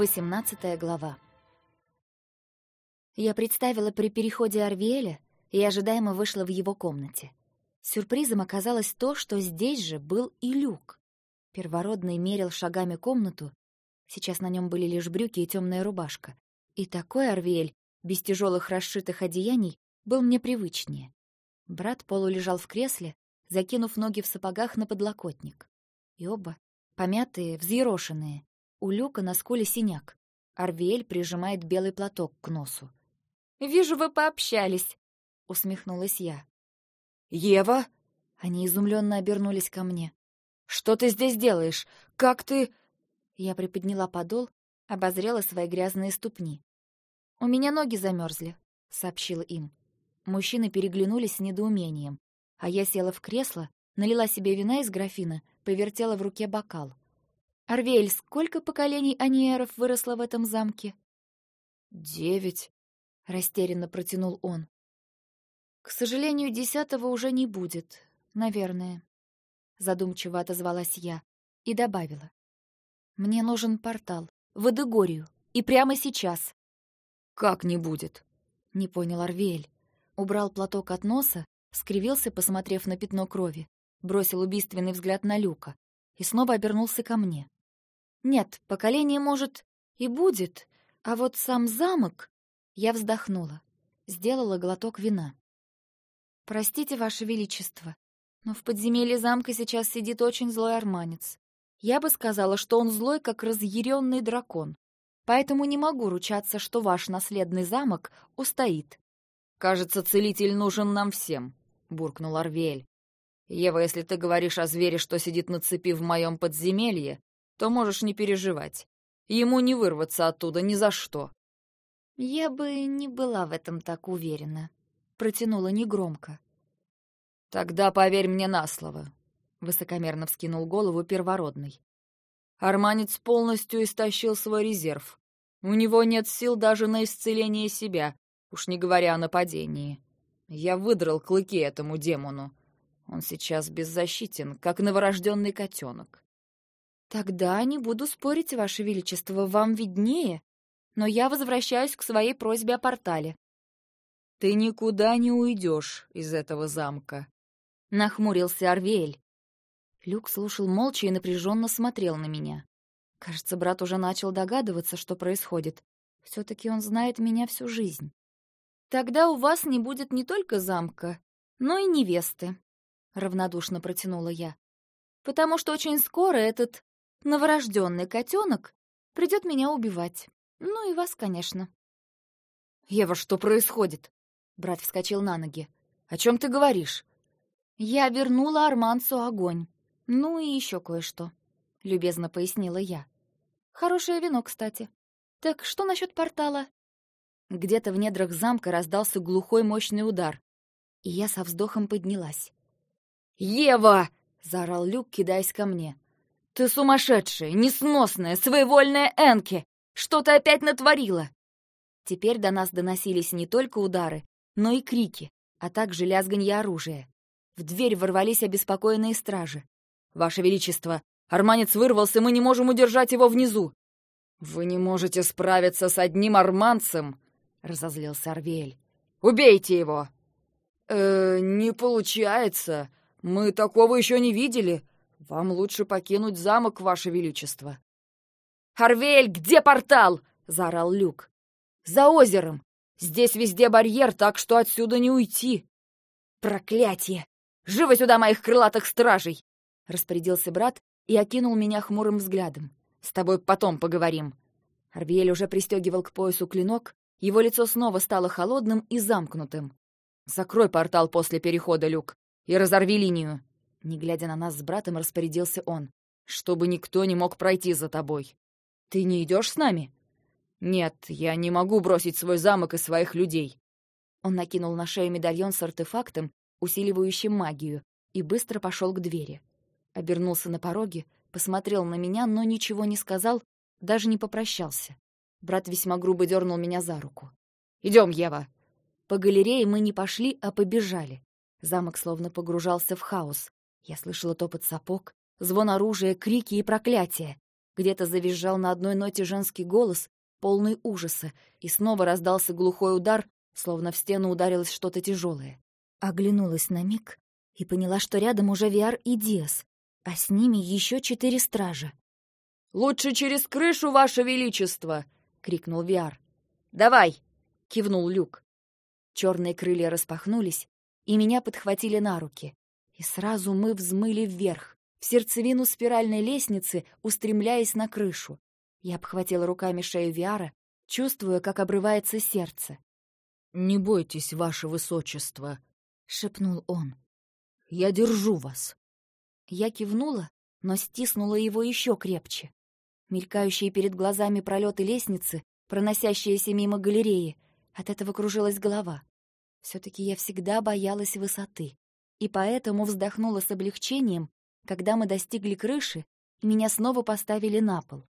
18 глава. Я представила при переходе Арвиэля и ожидаемо вышла в его комнате. Сюрпризом оказалось то, что здесь же был и люк. Первородный мерил шагами комнату. Сейчас на нем были лишь брюки и темная рубашка. И такой Арвиэль, без тяжелых расшитых одеяний, был мне привычнее. Брат полулежал в кресле, закинув ноги в сапогах на подлокотник. И оба, помятые, взъерошенные, у Люка на скуле синяк. Арвиэль прижимает белый платок к носу. «Вижу, вы пообщались», — усмехнулась я. «Ева?» Они изумленно обернулись ко мне. «Что ты здесь делаешь? Как ты...» Я приподняла подол, обозрела свои грязные ступни. «У меня ноги замерзли», — сообщила им. Мужчины переглянулись с недоумением, а я села в кресло, налила себе вина из графина, повертела в руке бокал. «Арвель, сколько поколений аниеров выросло в этом замке?» «Девять», — растерянно протянул он. «К сожалению, десятого уже не будет, наверное», — задумчиво отозвалась я и добавила. «Мне нужен портал, в Эдегорию, и прямо сейчас». «Как не будет?» — не понял Арвель. Убрал платок от носа, скривился, посмотрев на пятно крови, бросил убийственный взгляд на Люка и снова обернулся ко мне. Нет, поколение, может, и будет, а вот сам замок... Я вздохнула, сделала глоток вина. Простите, Ваше Величество, но в подземелье замка сейчас сидит очень злой арманец. Я бы сказала, что он злой, как разъяренный дракон. Поэтому не могу ручаться, что ваш наследный замок устоит. «Кажется, целитель нужен нам всем», — буркнул Арвель. «Ева, если ты говоришь о звере, что сидит на цепи в моем подземелье, то можешь не переживать. Ему не вырваться оттуда ни за что. Я бы не была в этом так уверена, протянула негромко. Тогда поверь мне на слово, высокомерно вскинул голову первородный. Арманец полностью истощил свой резерв. У него нет сил даже на исцеление себя, уж не говоря о нападении. Я выдрал клыки этому демону. Он сейчас беззащитен, как новорожденный котенок. «Тогда не буду спорить, Ваше Величество, вам виднее, но я возвращаюсь к своей просьбе о портале». «Ты никуда не уйдешь из этого замка», — нахмурился Арвель. Люк слушал молча и напряженно смотрел на меня. Кажется, брат уже начал догадываться, что происходит. Все-таки он знает меня всю жизнь. «Тогда у вас не будет не только замка, но и невесты», — равнодушно протянула я. «Потому что очень скоро этот новорожденный котенок придет меня убивать. Ну и вас, конечно. «Ева, что происходит?» Брат вскочил на ноги. «О чем ты говоришь?» «Я вернула Арманцу огонь. Ну и еще кое-что», — любезно пояснила я. «Хорошее вино, кстати. Так что насчет портала?» Где-то в недрах замка раздался глухой мощный удар, и я со вздохом поднялась. «Ева!» — заорал Люк, кидаясь ко мне. «Ты сумасшедшая, несносная, своевольная Энки! Что ты опять натворила?» Теперь до нас доносились не только удары, но и крики, а также лязганье оружия. В дверь ворвались обеспокоенные стражи. «Ваше Величество, арманец вырвался, мы не можем удержать его внизу!» «Вы не можете справиться с одним арманцем!» — разозлился Арвель. «Убейте его!» «Э, не получается. Мы такого еще не видели. «Вам лучше покинуть замок, Ваше Величество». «Харвель, где портал?» — заорал Люк. «За озером. Здесь везде барьер, так что отсюда не уйти». «Проклятие! Живо сюда моих крылатых стражей!» — распорядился брат и окинул меня хмурым взглядом. «С тобой потом поговорим». Арвиэль уже пристегивал к поясу клинок, его лицо снова стало холодным и замкнутым. «Закрой портал после перехода, Люк, и разорви линию. Не глядя на нас с братом, распорядился он. «Чтобы никто не мог пройти за тобой. Ты не идешь с нами?» «Нет, я не могу бросить свой замок и своих людей». Он накинул на шею медальон с артефактом, усиливающим магию, и быстро пошел к двери. Обернулся на пороге, посмотрел на меня, но ничего не сказал, даже не попрощался. Брат весьма грубо дернул меня за руку. «Идем, Ева!» По галерее мы не пошли, а побежали. Замок словно погружался в хаос. Я слышала топот сапог, звон оружия, крики и проклятия. Где-то завизжал на одной ноте женский голос, полный ужаса, и снова раздался глухой удар, словно в стену ударилось что-то тяжелое. Оглянулась на миг и поняла, что рядом уже Виар и Диас, а с ними еще четыре стража. «Лучше через крышу, Ваше Величество!» — крикнул Виар. «Давай!» — кивнул Люк. Черные крылья распахнулись, и меня подхватили на руки. И сразу мы взмыли вверх, в сердцевину спиральной лестницы, устремляясь на крышу. Я обхватила руками шею Виара, чувствуя, как обрывается сердце. «Не бойтесь, ваше высочество», — шепнул он. «Я держу вас». Я кивнула, но стиснула его еще крепче. Мелькающие перед глазами пролеты лестницы, проносящиеся мимо галереи, от этого кружилась голова. Все-таки я всегда боялась высоты, и поэтому вздохнула с облегчением, когда мы достигли крыши, и меня снова поставили на пол.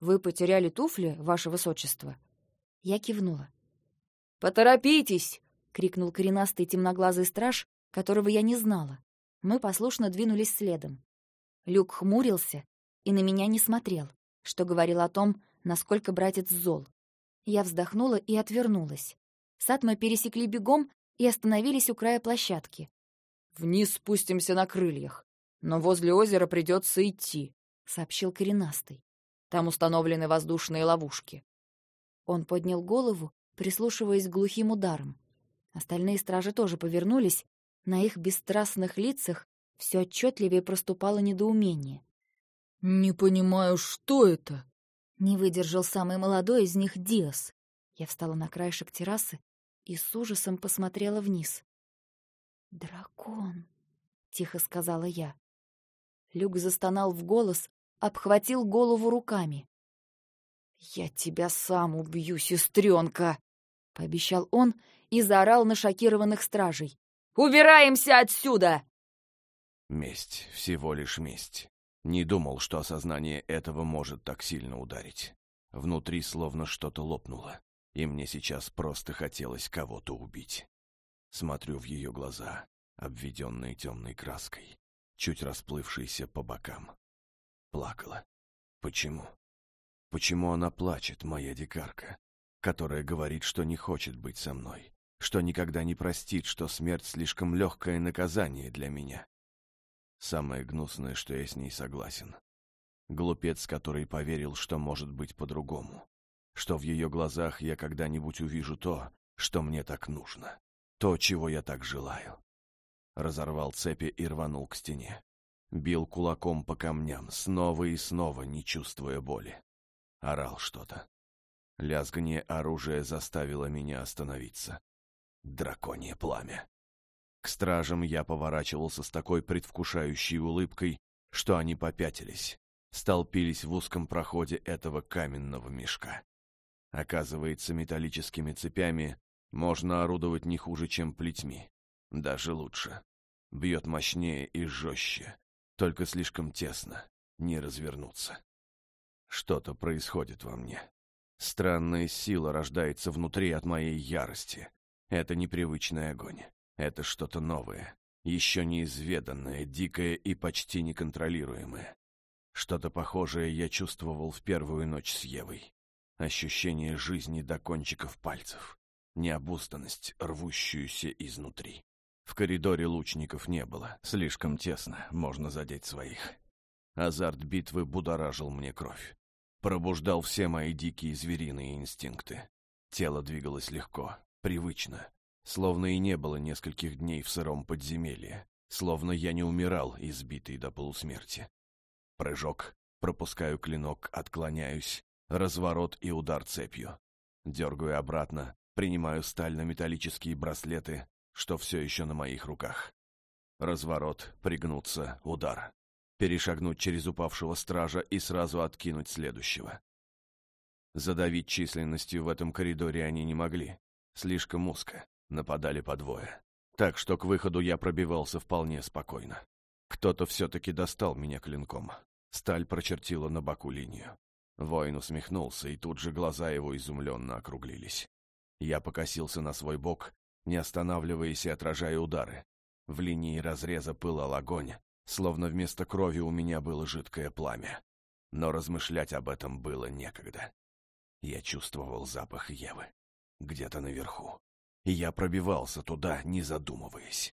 «Вы потеряли туфли, ваше высочество?» Я кивнула. «Поторопитесь!» — крикнул коренастый темноглазый страж, которого я не знала. Мы послушно двинулись следом. Люк хмурился и на меня не смотрел, что говорил о том, насколько братец зол. Я вздохнула и отвернулась. Сад мы пересекли бегом и остановились у края площадки. «Вниз спустимся на крыльях, но возле озера придется идти», — сообщил коренастый. «Там установлены воздушные ловушки». Он поднял голову прислушиваясь к глухим ударам. Остальные стражи тоже повернулись, на их бесстрастных лицах все отчетливее проступало недоумение. «Не понимаю, что это?» Не выдержал самый молодой из них Диас. Я встала на краешек террасы и с ужасом посмотрела вниз. «Дракон», — тихо сказала я. Люк застонал в голос, обхватил голову руками. «Я тебя сам убью, сестренка!» пообещал он и заорал на шокированных стражей. «Убираемся отсюда!» Месть, всего лишь месть. Не думал, что осознание этого может так сильно ударить. Внутри словно что-то лопнуло, и мне сейчас просто хотелось кого-то убить. Смотрю в ее глаза, обведенные темной краской, чуть расплывшиеся по бокам. Плакала. Почему? Почему она плачет, моя дикарка? которая говорит, что не хочет быть со мной, что никогда не простит, что смерть слишком легкое наказание для меня. Самое гнусное, что я с ней согласен. Глупец, который поверил, что может быть по-другому, что в ее глазах я когда-нибудь увижу то, что мне так нужно, то, чего я так желаю. Разорвал цепи и рванул к стене. Бил кулаком по камням, снова и снова, не чувствуя боли. Орал что-то. Лязгание оружия заставило меня остановиться. Драконье пламя. К стражам я поворачивался с такой предвкушающей улыбкой, что они попятились, столпились в узком проходе этого каменного мешка. Оказывается, металлическими цепями можно орудовать не хуже, чем плетьми. Даже лучше. Бьет мощнее и жестче. Только слишком тесно. Не развернуться. Что-то происходит во мне. Странная сила рождается внутри от моей ярости. Это непривычный огонь. Это что-то новое, еще неизведанное, дикое и почти неконтролируемое. Что-то похожее я чувствовал в первую ночь с Евой. Ощущение жизни до кончиков пальцев. Необузданность, рвущуюся изнутри. В коридоре лучников не было. Слишком тесно, можно задеть своих. Азарт битвы будоражил мне кровь пробуждал все мои дикие звериные инстинкты. Тело двигалось легко, привычно, словно и не было нескольких дней в сыром подземелье, словно я не умирал, избитый до полусмерти. Прыжок, пропускаю клинок, отклоняюсь, разворот и удар цепью. Дергаю обратно, принимаю стально-металлические браслеты, что все еще на моих руках. Разворот, пригнуться, удар перешагнуть через упавшего стража и сразу откинуть следующего. Задавить численностью в этом коридоре они не могли. Слишком узко, нападали по двое. Так что к выходу я пробивался вполне спокойно. Кто-то все-таки достал меня клинком. Сталь прочертила на боку линию. Воин усмехнулся, и тут же глаза его изумленно округлились. Я покосился на свой бок, не останавливаясь и отражая удары. В линии разреза пылал огонь, словно вместо крови у меня было жидкое пламя. но размышлять об этом было некогда. Я чувствовал запах Евы. Где-то наверху. И я пробивался туда, не задумываясь.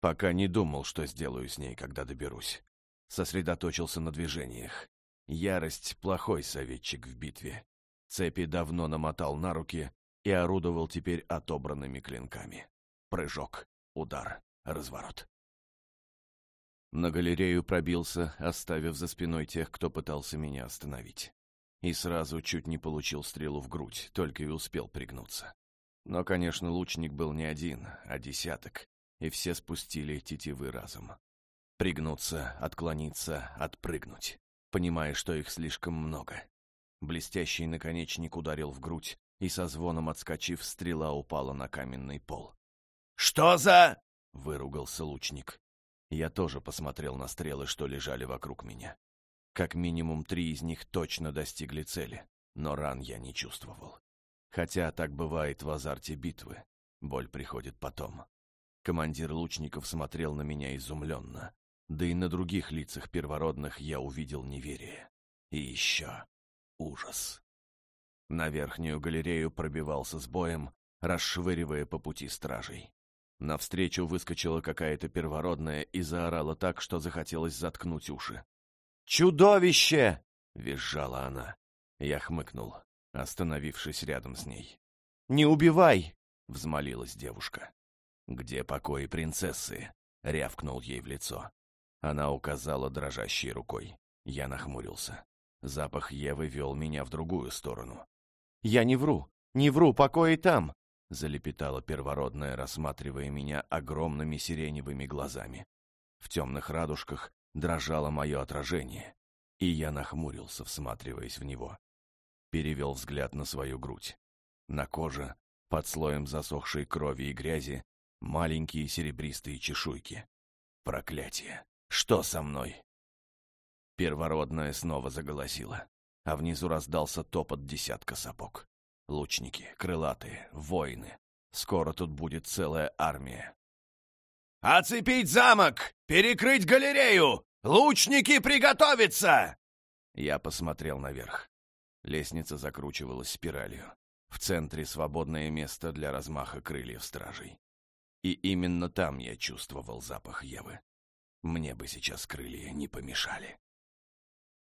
Пока не думал, что сделаю с ней, когда доберусь. Сосредоточился на движениях. Ярость — плохой советчик в битве. Цепи давно намотал на руки и орудовал теперь отобранными клинками. Прыжок, удар, разворот. На галерею пробился, оставив за спиной тех, кто пытался меня остановить. И сразу чуть не получил стрелу в грудь, только и успел пригнуться. Но, конечно, лучник был не один, а десяток, и все спустили тетивы разом. Пригнуться, отклониться, отпрыгнуть, понимая, что их слишком много. Блестящий наконечник ударил в грудь, и со звоном отскочив, стрела упала на каменный пол. «Что за...» — выругался лучник. Я тоже посмотрел на стрелы, что лежали вокруг меня. Как минимум три из них точно достигли цели, но ран я не чувствовал. Хотя так бывает в азарте битвы. Боль приходит потом. Командир лучников смотрел на меня изумленно. Да и на других лицах первородных я увидел неверие. И еще ужас. На верхнюю галерею пробивался с боем, расшвыривая по пути стражей. Навстречу выскочила какая-то первородная и заорала так, что захотелось заткнуть уши. «Чудовище!» — визжала она. Я хмыкнул, остановившись рядом с ней. «Не убивай!» — взмолилась девушка. «Где покои принцессы?» — рявкнул ей в лицо. Она указала дрожащей рукой. Я нахмурился. Запах Евы вел меня в другую сторону. «Я не вру! Не вру! Покои там!» залепетала первородная, рассматривая меня огромными сиреневыми глазами. В темных радужках дрожало мое отражение, и я нахмурился, всматриваясь в него. Перевел взгляд на свою грудь. На коже, под слоем засохшей крови и грязи, маленькие серебристые чешуйки. Проклятие! Что со мной? Первородная снова заголосила, а внизу раздался топот десятка сапог. Лучники, крылатые, воины. Скоро тут будет целая армия. «Оцепить замок! Перекрыть галерею! Лучники приготовиться!» Я посмотрел наверх. Лестница закручивалась спиралью. В центре свободное место для размаха крыльев стражей. И именно там я чувствовал запах Евы. Мне бы сейчас крылья не помешали.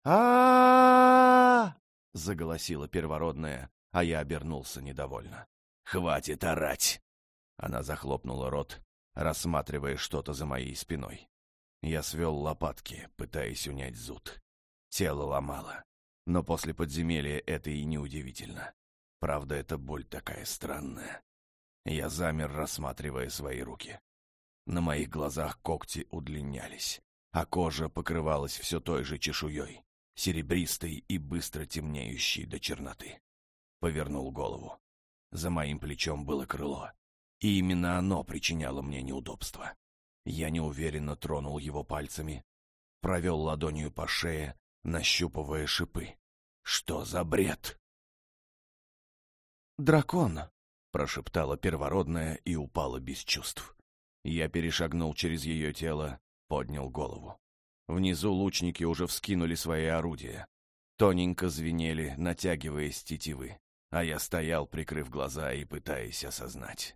а заголосила первородная, а я обернулся недовольно. «Хватит орать!» Она захлопнула рот, рассматривая что-то за моей спиной. Я свел лопатки, пытаясь унять зуд. Тело ломало. Но после подземелья это и не удивительно. Правда, эта боль такая странная. Я замер, рассматривая свои руки. На моих глазах когти удлинялись, а кожа покрывалась все той же чешуей, серебристой и быстро темнеющей до черноты повернул голову. За моим плечом было крыло, и именно оно причиняло мне неудобства. Я неуверенно тронул его пальцами, провел ладонью по шее, нащупывая шипы. Что за бред? «Дракон!» — прошептала первородная и упала без чувств. Я перешагнул через ее тело, поднял голову. Внизу лучники уже вскинули свои орудия. Тоненько звенели, натягиваясь тетивы а я стоял, прикрыв глаза и пытаясь осознать.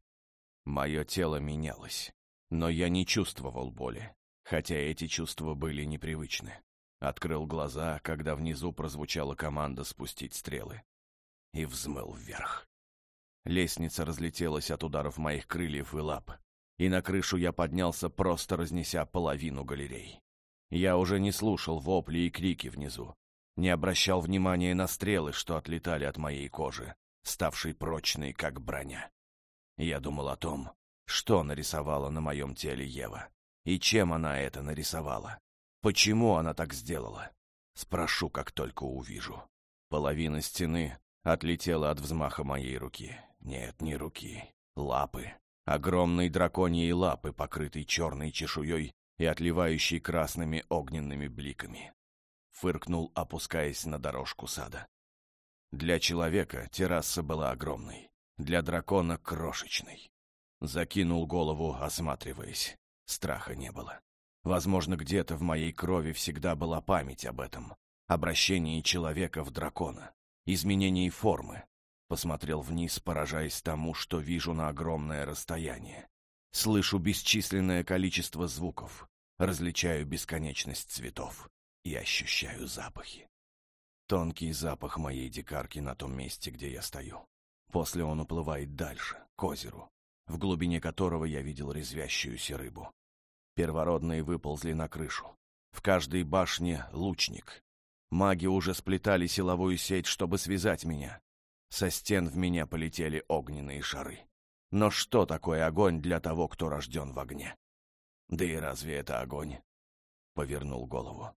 Мое тело менялось, но я не чувствовал боли, хотя эти чувства были непривычны. Открыл глаза, когда внизу прозвучала команда спустить стрелы. И взмыл вверх. Лестница разлетелась от ударов моих крыльев и лап, и на крышу я поднялся, просто разнеся половину галерей. Я уже не слушал вопли и крики внизу, не обращал внимания на стрелы, что отлетали от моей кожи, ставшей прочной, как броня. Я думал о том, что нарисовала на моем теле Ева, и чем она это нарисовала. Почему она так сделала? Спрошу, как только увижу. Половина стены отлетела от взмаха моей руки. Нет, не руки. Лапы. Огромные драконьи лапы, покрытые черной чешуей и отливающие красными огненными бликами фыркнул, опускаясь на дорожку сада. Для человека терраса была огромной, для дракона — крошечной. Закинул голову, осматриваясь. Страха не было. Возможно, где-то в моей крови всегда была память об этом. обращении человека в дракона, изменении формы. Посмотрел вниз, поражаясь тому, что вижу на огромное расстояние. Слышу бесчисленное количество звуков, различаю бесконечность цветов и ощущаю запахи. Тонкий запах моей дикарки на том месте, где я стою. После он уплывает дальше, к озеру, в глубине которого я видел резвящуюся рыбу. Первородные выползли на крышу. В каждой башне лучник. Маги уже сплетали силовую сеть, чтобы связать меня. Со стен в меня полетели огненные шары. Но что такое огонь для того, кто рожден в огне? Да и разве это огонь? Повернул голову.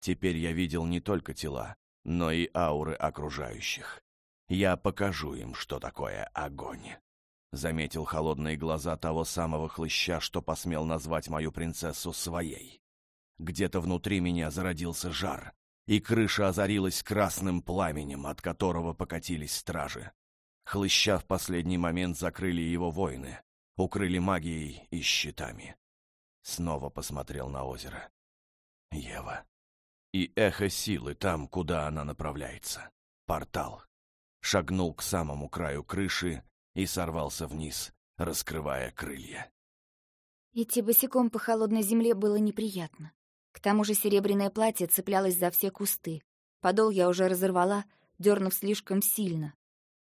Теперь я видел не только тела, но и ауры окружающих. Я покажу им, что такое огонь. Заметил холодные глаза того самого хлыща, что посмел назвать мою принцессу своей. Где-то внутри меня зародился жар, и крыша озарилась красным пламенем, от которого покатились стражи. Хлыща в последний момент закрыли его воины, укрыли магией и щитами. Снова посмотрел на озеро. Ева. И эхо силы там, куда она направляется. Портал. Шагнул к самому краю крыши и сорвался вниз, раскрывая крылья. Идти босиком по холодной земле было неприятно. К тому же серебряное платье цеплялось за все кусты. Подол я уже разорвала, дернув слишком сильно.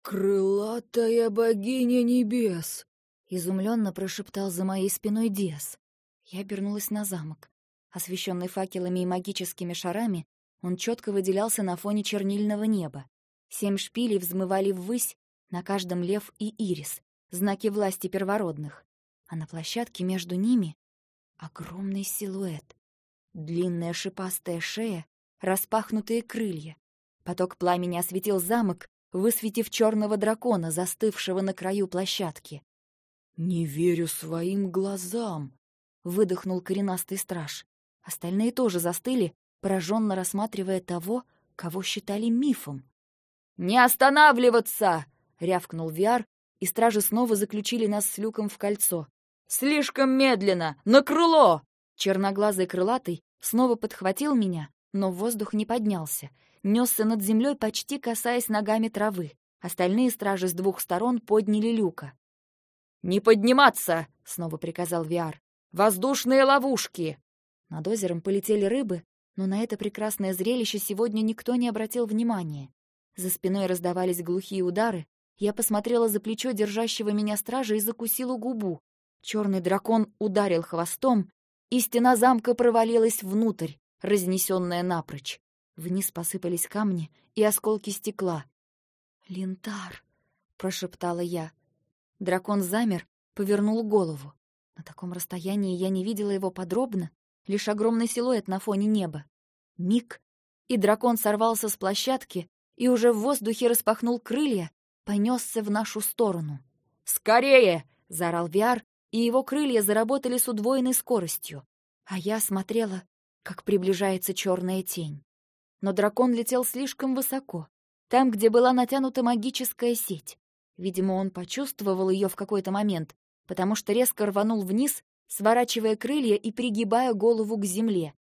«Крылатая богиня небес!» — изумленно прошептал за моей спиной Диас. Я обернулась на замок. Освещенный факелами и магическими шарами, он четко выделялся на фоне чернильного неба. Семь шпилей взмывали ввысь, на каждом лев и ирис, знаки власти первородных. А на площадке между ними — огромный силуэт. Длинная шипастая шея, распахнутые крылья. Поток пламени осветил замок, высветив черного дракона, застывшего на краю площадки. «Не верю своим глазам!» — выдохнул коренастый страж. Остальные тоже застыли, пораженно рассматривая того, кого считали мифом. «Не останавливаться!» — рявкнул Виар, и стражи снова заключили нас с Люком в кольцо. «Слишком медленно! На крыло!» Черноглазый крылатый снова подхватил меня, но воздух не поднялся. Несся над землей, почти касаясь ногами травы. Остальные стражи с двух сторон подняли Люка. «Не подниматься!» — снова приказал Виар. «Воздушные ловушки!» Над озером полетели рыбы, но на это прекрасное зрелище сегодня никто не обратил внимания. За спиной раздавались глухие удары, я посмотрела за плечо держащего меня стража и закусила губу. Черный дракон ударил хвостом, и стена замка провалилась внутрь, разнесенная напрочь. Вниз посыпались камни и осколки стекла. «Лентар!» — прошептала я. Дракон замер, повернул голову. На таком расстоянии я не видела его подробно, лишь огромный силуэт на фоне неба. Миг, и дракон сорвался с площадки и уже в воздухе распахнул крылья, понесся в нашу сторону. «Скорее!» — заорал Виар, и его крылья заработали с удвоенной скоростью. А я смотрела, как приближается черная тень. Но дракон летел слишком высоко, там, где была натянута магическая сеть. Видимо, он почувствовал ее в какой-то момент, потому что резко рванул вниз, сворачивая крылья и пригибая голову к земле.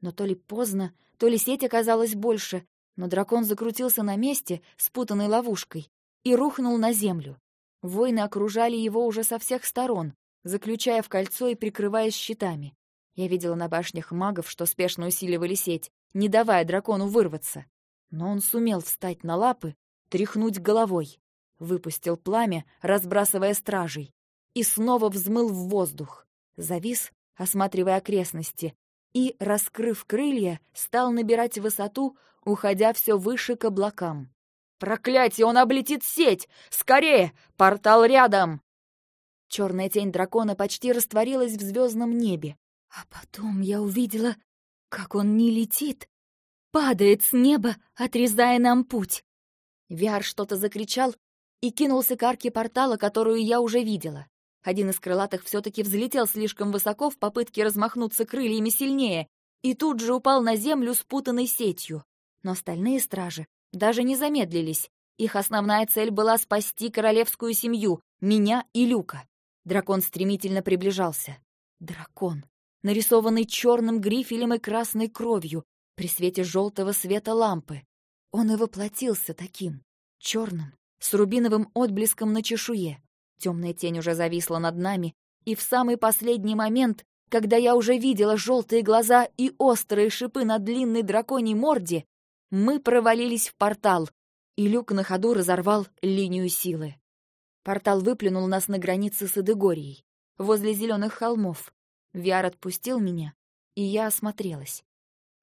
Но то ли поздно, то ли сеть оказалась больше, но дракон закрутился на месте, спутанной ловушкой, и рухнул на землю. Воины окружали его уже со всех сторон, заключая в кольцо и прикрываясь щитами. Я видела на башнях магов, что спешно усиливали сеть, не давая дракону вырваться. Но он сумел встать на лапы, тряхнуть головой, выпустил пламя, разбрасывая стражей, и снова взмыл в воздух. Завис, осматривая окрестности, и, раскрыв крылья, стал набирать высоту, уходя все выше к облакам. Проклятие, он облетит сеть! Скорее! Портал рядом!» Черная тень дракона почти растворилась в звездном небе. А потом я увидела, как он не летит, падает с неба, отрезая нам путь. Виар что-то закричал и кинулся к арке портала, которую я уже видела. Один из крылатых все-таки взлетел слишком высоко в попытке размахнуться крыльями сильнее и тут же упал на землю спутанной сетью. Но остальные стражи даже не замедлились. Их основная цель была спасти королевскую семью, меня и Люка. Дракон стремительно приближался. Дракон, нарисованный черным грифелем и красной кровью, при свете желтого света лампы. Он и воплотился таким, черным, с рубиновым отблеском на чешуе. Темная тень уже зависла над нами, и в самый последний момент, когда я уже видела желтые глаза и острые шипы на длинной драконьей морде, мы провалились в портал, и люк на ходу разорвал линию силы. Портал выплюнул нас на границе с Эдегорией, возле зеленых холмов. Виар отпустил меня, и я осмотрелась.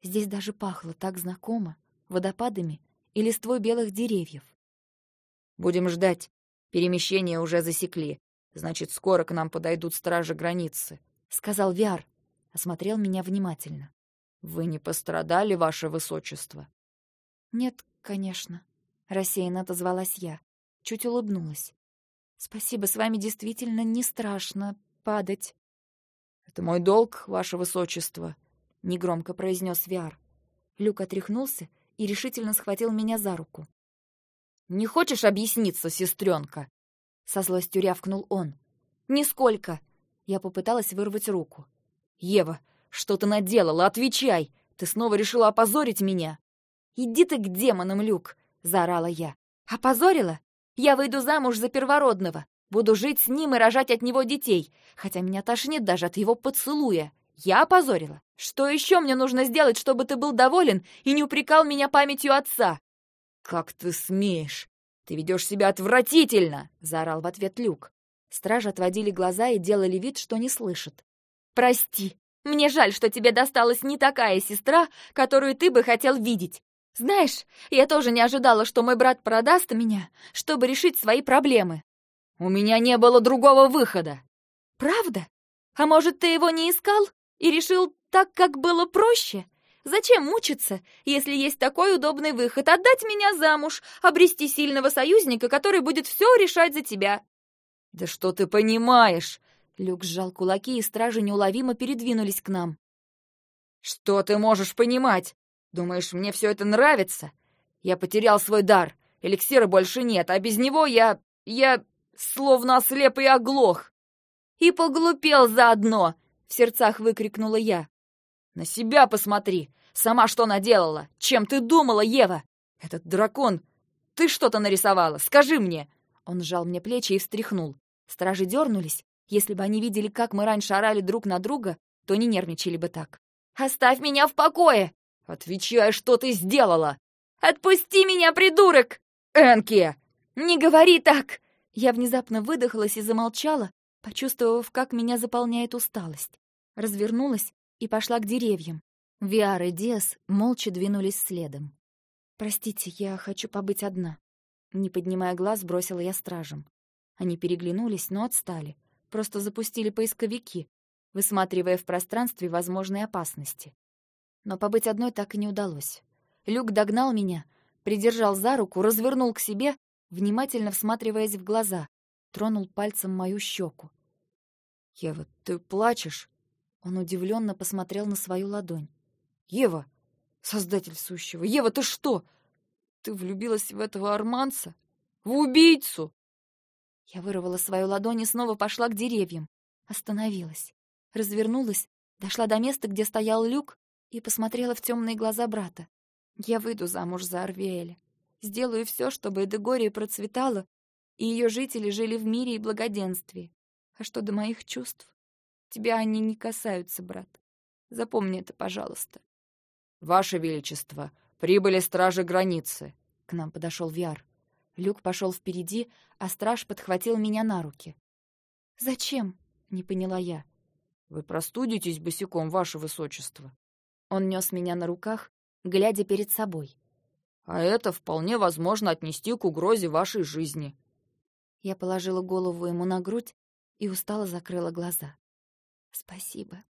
Здесь даже пахло так знакомо, водопадами и листвой белых деревьев. «Будем ждать. Перемещение уже засекли. Значит, скоро к нам подойдут стражи границы», — сказал Виар. Осмотрел меня внимательно. «Вы не пострадали, ваше высочество?» «Нет, конечно», — рассеянно отозвалась я. Чуть улыбнулась. «Спасибо, с вами действительно не страшно падать». «Это мой долг, ваше высочество», — негромко произнес Виар. Люк отряхнулся и решительно схватил меня за руку. «Не хочешь объясниться, сестренка?» Со злостью рявкнул он. «Нисколько!» Я попыталась вырвать руку. «Ева, что ты наделала? Отвечай! Ты снова решила опозорить меня!» «Иди ты к демонам, Люк!» — заорала я. «Опозорила? Я выйду замуж за первородного, буду жить с ним и рожать от него детей, хотя меня тошнит даже от его поцелуя. Я опозорила? Что еще мне нужно сделать, чтобы ты был доволен и не упрекал меня памятью отца?» «Как ты смеешь? Ты ведешь себя отвратительно!» — заорал в ответ Люк. Стражи отводили глаза и делали вид, что не слышат. «Прости, мне жаль, что тебе досталась не такая сестра, которую ты бы хотел видеть. Знаешь, я тоже не ожидала, что мой брат продаст меня, чтобы решить свои проблемы. У меня не было другого выхода. Правда? А может, ты его не искал и решил так, как было проще? Зачем мучиться, если есть такой удобный выход — отдать меня замуж, обрести сильного союзника, который будет все решать за тебя? Да что ты понимаешь? Люк сжал кулаки, и стражи неуловимо передвинулись к нам. Что ты можешь понимать? Думаешь, мне все это нравится? Я потерял свой дар. Эликсира больше нет, а без него я... я словно ослеп и оглох. И поглупел заодно, в сердцах выкрикнула я. На себя посмотри. Сама что наделала? Чем ты думала, Ева? Этот дракон... Ты что-то нарисовала, скажи мне. Он сжал мне плечи и встряхнул. Стражи дернулись. Если бы они видели, как мы раньше орали друг на друга, то не нервничали бы так. «Оставь меня в покое!» «Отвечай, что ты сделала!» «Отпусти меня, придурок!» «Энки!» «Не говори так!» Я внезапно выдохлась и замолчала, почувствовав, как меня заполняет усталость. Развернулась и пошла к деревьям. Виар и Диас молча двинулись следом. «Простите, я хочу побыть одна». Не поднимая глаз, бросила я стражам. Они переглянулись, но отстали. Просто запустили поисковики, высматривая в пространстве возможные опасности. Но побыть одной так и не удалось. Люк догнал меня, придержал за руку, развернул к себе, внимательно всматриваясь в глаза, тронул пальцем мою щеку. «Ева, ты плачешь?» Он удивленно посмотрел на свою ладонь. «Ева, создатель сущего, Ева, ты что? Ты влюбилась в этого арманца? В убийцу?» Я вырвала свою ладонь и снова пошла к деревьям. Остановилась. Развернулась, дошла до места, где стоял люк, и посмотрела в темные глаза брата. Я выйду замуж за Арвиэля. Сделаю все, чтобы Эдегория процветала, и ее жители жили в мире и благоденствии. А что до моих чувств? Тебя они не касаются, брат. Запомни это, пожалуйста. Ваше Величество, прибыли стражи границы. К нам подошел Виар. Люк пошел впереди, а страж подхватил меня на руки. «Зачем?» — не поняла я. «Вы простудитесь босиком, ваше высочество». Он нес меня на руках, глядя перед собой. «А это вполне возможно отнести к угрозе вашей жизни». Я положила голову ему на грудь и устало закрыла глаза. «Спасибо»,